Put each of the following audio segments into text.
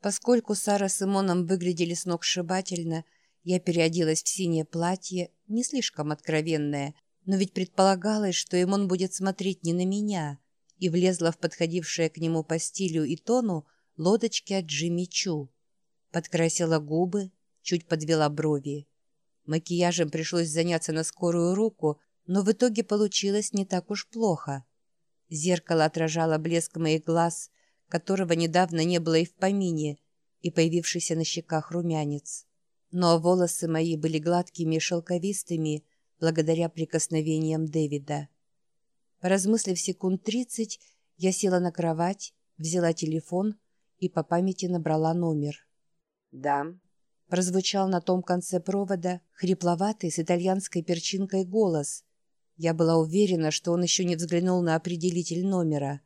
Поскольку Сара с Имоном выглядели сногсшибательно, я переоделась в синее платье, не слишком откровенное, но ведь предполагалось, что Имон будет смотреть не на меня, и влезла в подходившее к нему по стилю и тону лодочки от Джимми Чу. Подкрасила губы, чуть подвела брови. Макияжем пришлось заняться на скорую руку, но в итоге получилось не так уж плохо. Зеркало отражало блеск моих глаз, которого недавно не было и в помине, и появившийся на щеках румянец. Но волосы мои были гладкими и шелковистыми благодаря прикосновениям Дэвида. Поразмыслив секунд тридцать, я села на кровать, взяла телефон и по памяти набрала номер. «Да», — прозвучал на том конце провода хрипловатый с итальянской перчинкой голос. Я была уверена, что он еще не взглянул на определитель номера.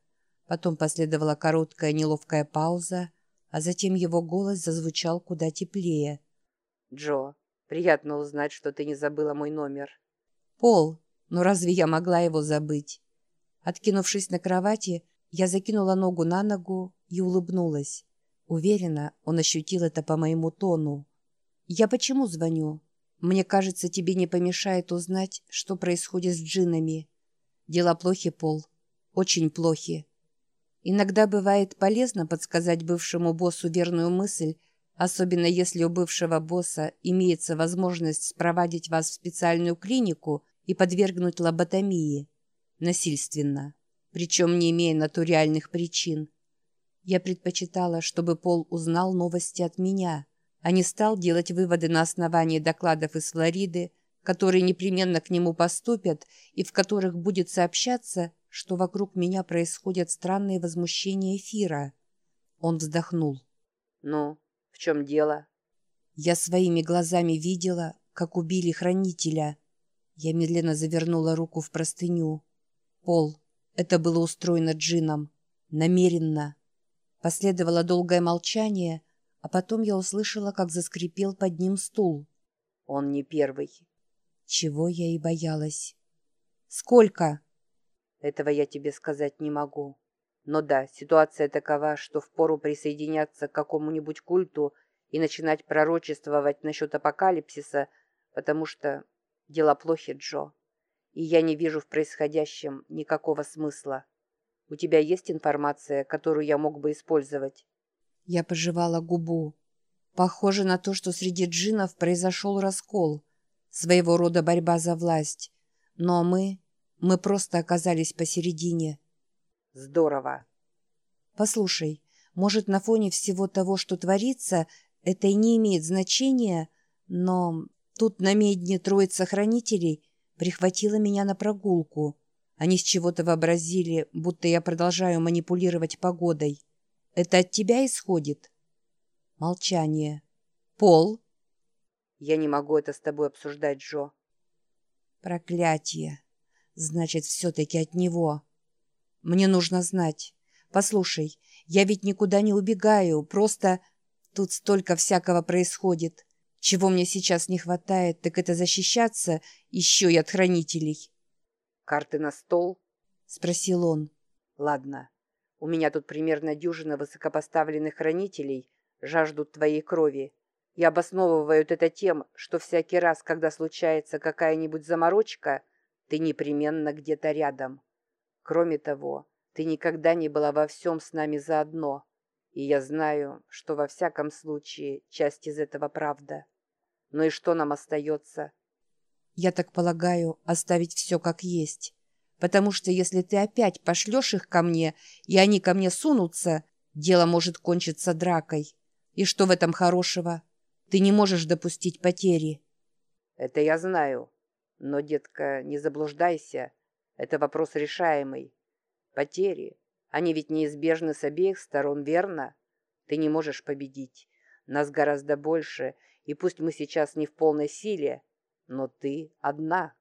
Потом последовала короткая неловкая пауза, а затем его голос зазвучал куда теплее. «Джо, приятно узнать, что ты не забыла мой номер». «Пол, но разве я могла его забыть?» Откинувшись на кровати, я закинула ногу на ногу и улыбнулась. Уверена, он ощутил это по моему тону. «Я почему звоню? Мне кажется, тебе не помешает узнать, что происходит с джинами. Дела плохи, Пол. Очень плохи. Иногда бывает полезно подсказать бывшему боссу верную мысль, особенно если у бывшего босса имеется возможность спровадить вас в специальную клинику и подвергнуть лоботомии. Насильственно. Причем не имея на то реальных причин. Я предпочитала, чтобы Пол узнал новости от меня, а не стал делать выводы на основании докладов из Флориды, которые непременно к нему поступят и в которых будет сообщаться, что вокруг меня происходят странные возмущения эфира. Он вздохнул. «Ну, в чем дело?» Я своими глазами видела, как убили хранителя. Я медленно завернула руку в простыню. Пол. Это было устроено Джином. Намеренно. Последовало долгое молчание, а потом я услышала, как заскрипел под ним стул. «Он не первый». Чего я и боялась. «Сколько?» «Этого я тебе сказать не могу. Но да, ситуация такова, что впору присоединяться к какому-нибудь культу и начинать пророчествовать насчет апокалипсиса, потому что дела плохи, Джо. И я не вижу в происходящем никакого смысла». У тебя есть информация, которую я мог бы использовать?» Я пожевала губу. Похоже на то, что среди джинов произошел раскол. Своего рода борьба за власть. Но мы... Мы просто оказались посередине. Здорово. Послушай, может, на фоне всего того, что творится, это и не имеет значения, но тут на медне троица хранителей прихватила меня на прогулку. Они с чего-то вообразили, будто я продолжаю манипулировать погодой. Это от тебя исходит? Молчание. Пол? Я не могу это с тобой обсуждать, Джо. Проклятие. Значит, все-таки от него. Мне нужно знать. Послушай, я ведь никуда не убегаю, просто тут столько всякого происходит. Чего мне сейчас не хватает, так это защищаться еще и от хранителей. «Карты на стол?» — спросил он. «Ладно. У меня тут примерно дюжина высокопоставленных хранителей жаждут твоей крови и обосновывают это тем, что всякий раз, когда случается какая-нибудь заморочка, ты непременно где-то рядом. Кроме того, ты никогда не была во всем с нами заодно, и я знаю, что во всяком случае часть из этого правда. Ну и что нам остается?» Я так полагаю, оставить все как есть. Потому что если ты опять пошлешь их ко мне, и они ко мне сунутся, дело может кончиться дракой. И что в этом хорошего? Ты не можешь допустить потери. Это я знаю. Но, детка, не заблуждайся. Это вопрос решаемый. Потери. Они ведь неизбежны с обеих сторон, верно? Ты не можешь победить. Нас гораздо больше, и пусть мы сейчас не в полной силе, но ты одна.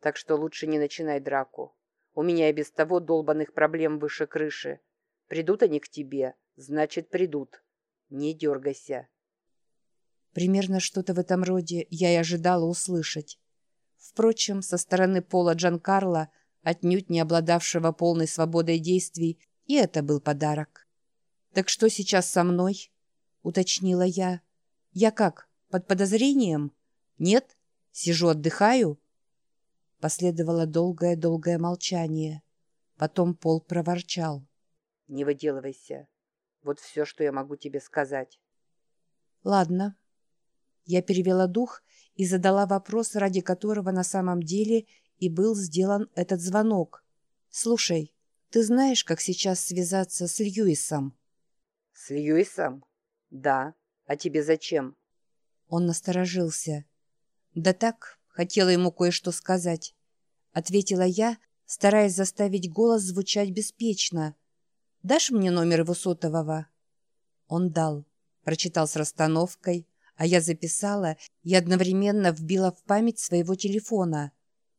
Так что лучше не начинай драку. У меня и без того долбанных проблем выше крыши. Придут они к тебе, значит, придут. Не дергайся. Примерно что-то в этом роде я и ожидала услышать. Впрочем, со стороны Пола Джанкарла, отнюдь не обладавшего полной свободой действий, и это был подарок. «Так что сейчас со мной?» уточнила я. «Я как, под подозрением? Нет? Сижу, отдыхаю?» Последовало долгое-долгое молчание. Потом Пол проворчал. «Не выделывайся. Вот все, что я могу тебе сказать». «Ладно». Я перевела дух и задала вопрос, ради которого на самом деле и был сделан этот звонок. «Слушай, ты знаешь, как сейчас связаться с Льюисом?» «С Льюисом? Да. А тебе зачем?» Он насторожился. «Да так, хотела ему кое-что сказать», — ответила я, стараясь заставить голос звучать беспечно. «Дашь мне номер его сотового?» Он дал, прочитал с расстановкой, а я записала и одновременно вбила в память своего телефона.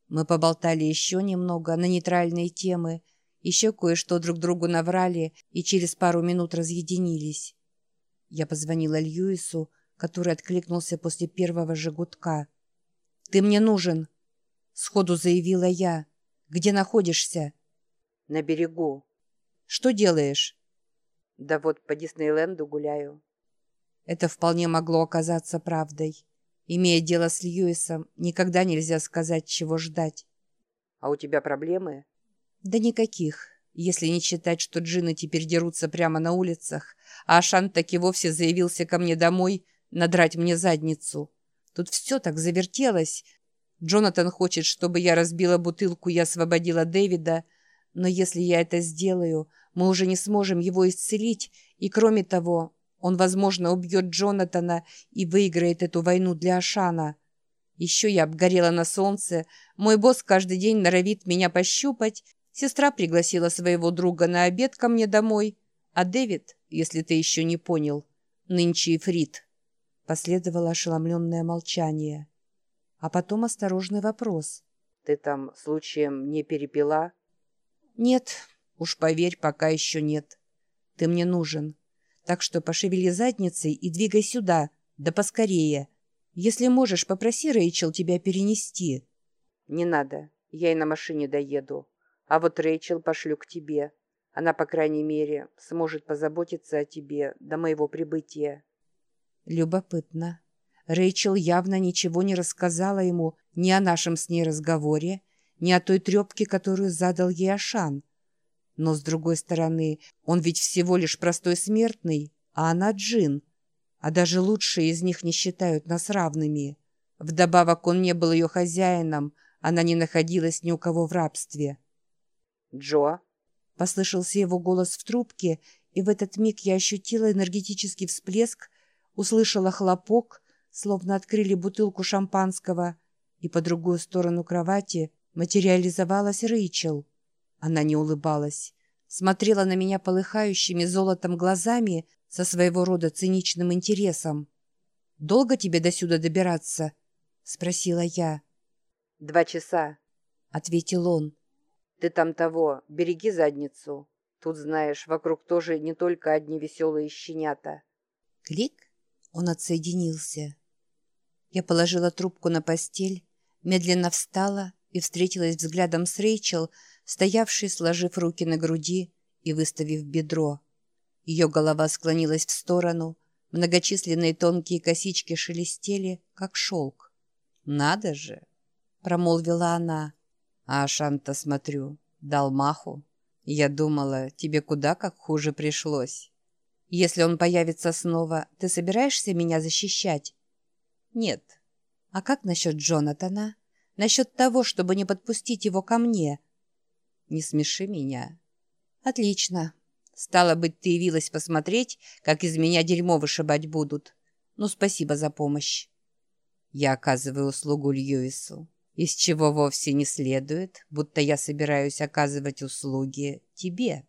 Мы поболтали еще немного на нейтральные темы, еще кое-что друг другу наврали и через пару минут разъединились. Я позвонила Льюису, который откликнулся после первого же. «Ты мне нужен!» — сходу заявила я. «Где находишься?» «На берегу». «Что делаешь?» «Да вот по Диснейленду гуляю». Это вполне могло оказаться правдой. Имея дело с Льюисом, никогда нельзя сказать, чего ждать. «А у тебя проблемы?» «Да никаких, если не считать, что джины теперь дерутся прямо на улицах, а Ашан таки вовсе заявился ко мне домой надрать мне задницу. Тут все так завертелось. Джонатан хочет, чтобы я разбила бутылку и освободила Дэвида, но если я это сделаю, мы уже не сможем его исцелить, и кроме того, он, возможно, убьет Джонатана и выиграет эту войну для Ашана. Еще я обгорела на солнце, мой босс каждый день норовит меня пощупать, сестра пригласила своего друга на обед ко мне домой, а Дэвид, если ты еще не понял, нынче ифрит. Последовало ошеломленное молчание. А потом осторожный вопрос. «Ты там случаем не перепила?» «Нет, уж поверь, пока еще нет. Ты мне нужен. Так что пошевели задницей и двигай сюда, да поскорее. Если можешь, попроси Рэйчел тебя перенести». «Не надо, я и на машине доеду. А вот Рэйчел пошлю к тебе. Она, по крайней мере, сможет позаботиться о тебе до моего прибытия». Любопытно. Рэйчел явно ничего не рассказала ему ни о нашем с ней разговоре, ни о той трепке, которую задал ей Ашан. Но, с другой стороны, он ведь всего лишь простой смертный, а она джин. А даже лучшие из них не считают нас равными. Вдобавок он не был ее хозяином, она не находилась ни у кого в рабстве. «Джо?» — послышался его голос в трубке, и в этот миг я ощутила энергетический всплеск, услышала хлопок, словно открыли бутылку шампанского, и по другую сторону кровати материализовалась Рэйчел. Она не улыбалась, смотрела на меня полыхающими золотом глазами со своего рода циничным интересом. «Долго тебе до сюда добираться?» — спросила я. «Два часа», — ответил он. «Ты там того, береги задницу. Тут, знаешь, вокруг тоже не только одни веселые щенята». Клик? Он отсоединился. Я положила трубку на постель, медленно встала и встретилась взглядом с Рэйчел, стоявшей, сложив руки на груди и выставив бедро. Ее голова склонилась в сторону, многочисленные тонкие косички шелестели, как шелк. «Надо же!» — промолвила она. «А Ашанта, смотрю, дал маху. Я думала, тебе куда как хуже пришлось». Если он появится снова, ты собираешься меня защищать? Нет. А как насчет Джонатана? Насчет того, чтобы не подпустить его ко мне? Не смеши меня. Отлично. Стало быть, ты явилась посмотреть, как из меня дерьмо вышибать будут. Ну, спасибо за помощь. Я оказываю услугу Льюису, из чего вовсе не следует, будто я собираюсь оказывать услуги тебе.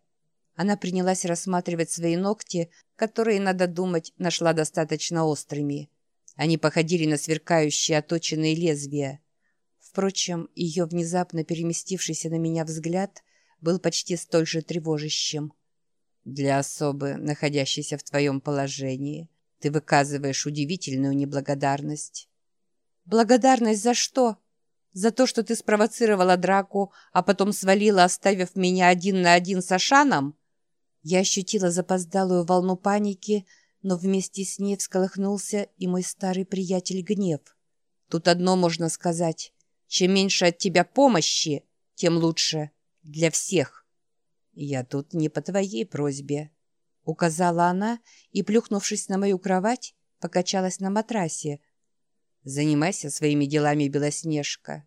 Она принялась рассматривать свои ногти, которые, надо думать, нашла достаточно острыми. Они походили на сверкающие оточенные лезвия. Впрочем, ее внезапно переместившийся на меня взгляд был почти столь же тревожащим. «Для особы, находящейся в твоем положении, ты выказываешь удивительную неблагодарность». «Благодарность за что?» «За то, что ты спровоцировала драку, а потом свалила, оставив меня один на один с Ашаном?» Я ощутила запоздалую волну паники, но вместе с ней всколыхнулся и мой старый приятель гнев. Тут одно можно сказать. Чем меньше от тебя помощи, тем лучше. Для всех. Я тут не по твоей просьбе. Указала она и, плюхнувшись на мою кровать, покачалась на матрасе. Занимайся своими делами, Белоснежка.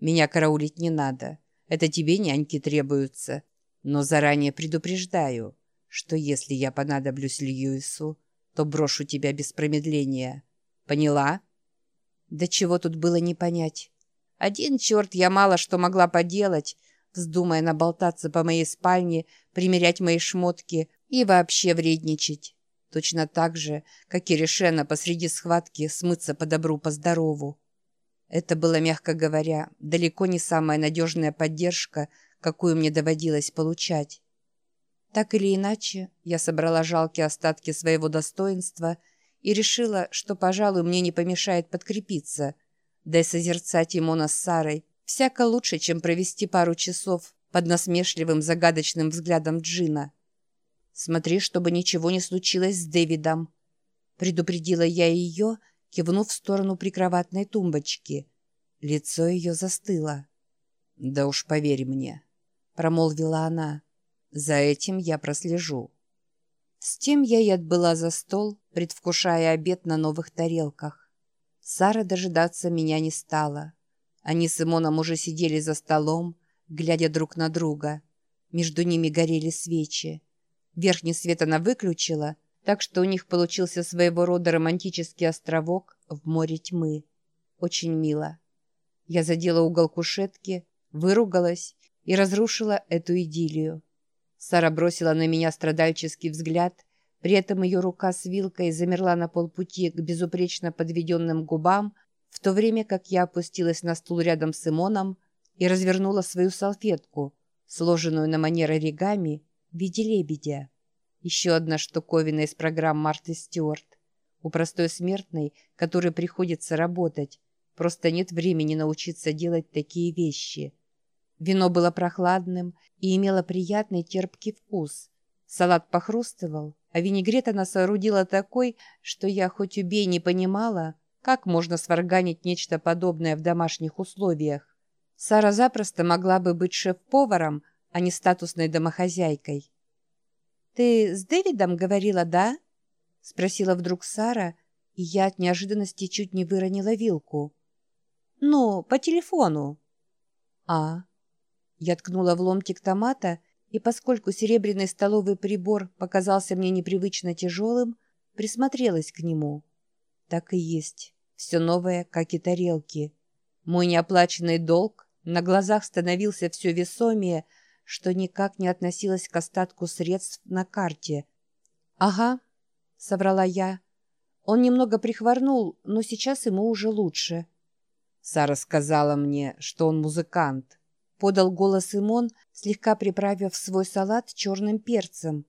Меня караулить не надо. Это тебе няньки требуются. Но заранее предупреждаю, что если я понадоблюсь Льюису, то брошу тебя без промедления. Поняла?» Да чего тут было не понять. Один черт я мало что могла поделать, вздумая наболтаться по моей спальне, примерять мои шмотки и вообще вредничать. Точно так же, как и решено посреди схватки смыться по добру, по здорову. Это было, мягко говоря, далеко не самая надежная поддержка, какую мне доводилось получать. Так или иначе, я собрала жалкие остатки своего достоинства и решила, что, пожалуй, мне не помешает подкрепиться, да и созерцать Имона с Сарой всяко лучше, чем провести пару часов под насмешливым загадочным взглядом Джина. «Смотри, чтобы ничего не случилось с Дэвидом», — предупредила я ее, кивнув в сторону прикроватной тумбочки. Лицо ее застыло. «Да уж поверь мне», — промолвила она. За этим я прослежу. С тем я и отбыла за стол, предвкушая обед на новых тарелках. Сара дожидаться меня не стала. Они с Имоном уже сидели за столом, глядя друг на друга. Между ними горели свечи. Верхний свет она выключила, так что у них получился своего рода романтический островок в море тьмы. Очень мило. Я задела угол кушетки, выругалась и разрушила эту идиллию. Сара бросила на меня страдальческий взгляд, при этом ее рука с вилкой замерла на полпути к безупречно подведенным губам, в то время как я опустилась на стул рядом с Симоном и развернула свою салфетку, сложенную на манер оригами в виде лебедя. Еще одна штуковина из программ Марты Стюарт. У простой смертной, которой приходится работать, просто нет времени научиться делать такие вещи – Вино было прохладным и имело приятный терпкий вкус. Салат похрустывал, а винегрет она соорудила такой, что я хоть убей не понимала, как можно сварганить нечто подобное в домашних условиях. Сара запросто могла бы быть шеф-поваром, а не статусной домохозяйкой. «Ты с Дэвидом говорила, да?» — спросила вдруг Сара, и я от неожиданности чуть не выронила вилку. «Ну, по телефону». «А, я ткнула в ломтик томата, и поскольку серебряный столовый прибор показался мне непривычно тяжелым, присмотрелась к нему. Так и есть. Все новое, как и тарелки. Мой неоплаченный долг на глазах становился все весомее, что никак не относилось к остатку средств на карте. «Ага», — соврала я. Он немного прихворнул, но сейчас ему уже лучше. Сара сказала мне, что он музыкант подал голос Симон, слегка приправив свой салат черным перцем,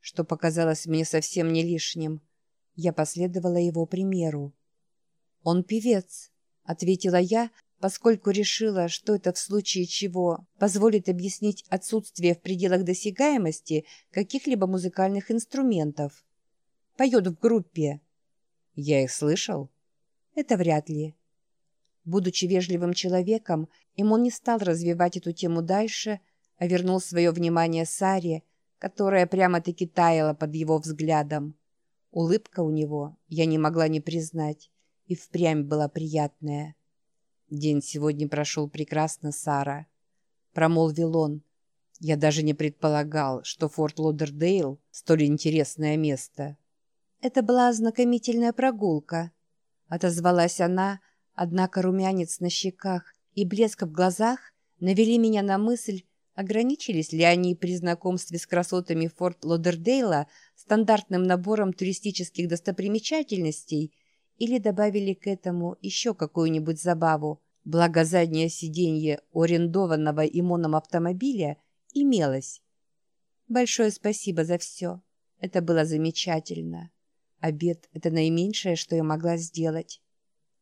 что показалось мне совсем не лишним. Я последовала его примеру. «Он певец», — ответила я, поскольку решила, что это в случае чего позволит объяснить отсутствие в пределах досягаемости каких-либо музыкальных инструментов. Поет в группе. Я их слышал? Это вряд ли. Будучи вежливым человеком, Имон не стал развивать эту тему дальше, а вернул свое внимание Саре, которая прямо-таки таяла под его взглядом. Улыбка у него, я не могла не признать, и впрямь была приятная. «День сегодня прошел прекрасно, Сара», — промолвил он. «Я даже не предполагал, что Форт Лодердейл — столь интересное место». «Это была ознакомительная прогулка», — отозвалась она, — Однако румянец на щеках и блеск в глазах навели меня на мысль, ограничились ли они при знакомстве с красотами Форт Лодердейла стандартным набором туристических достопримечательностей или добавили к этому еще какую-нибудь забаву, благо заднее сиденье арендованного имоном автомобиля имелось. Большое спасибо за все. Это было замечательно. Обед — это наименьшее, что я могла сделать.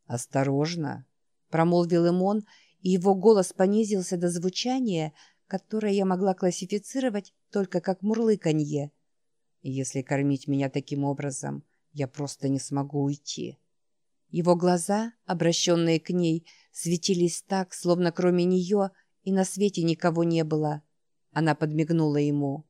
«Осторожно!» — промолвил Имон, и его голос понизился до звучания, которое я могла классифицировать только как мурлыканье. «Если кормить меня таким образом, Я просто не смогу уйти. Его глаза, обращенные к ней, светились так, словно кроме нее и на свете никого не было. Она подмигнула ему.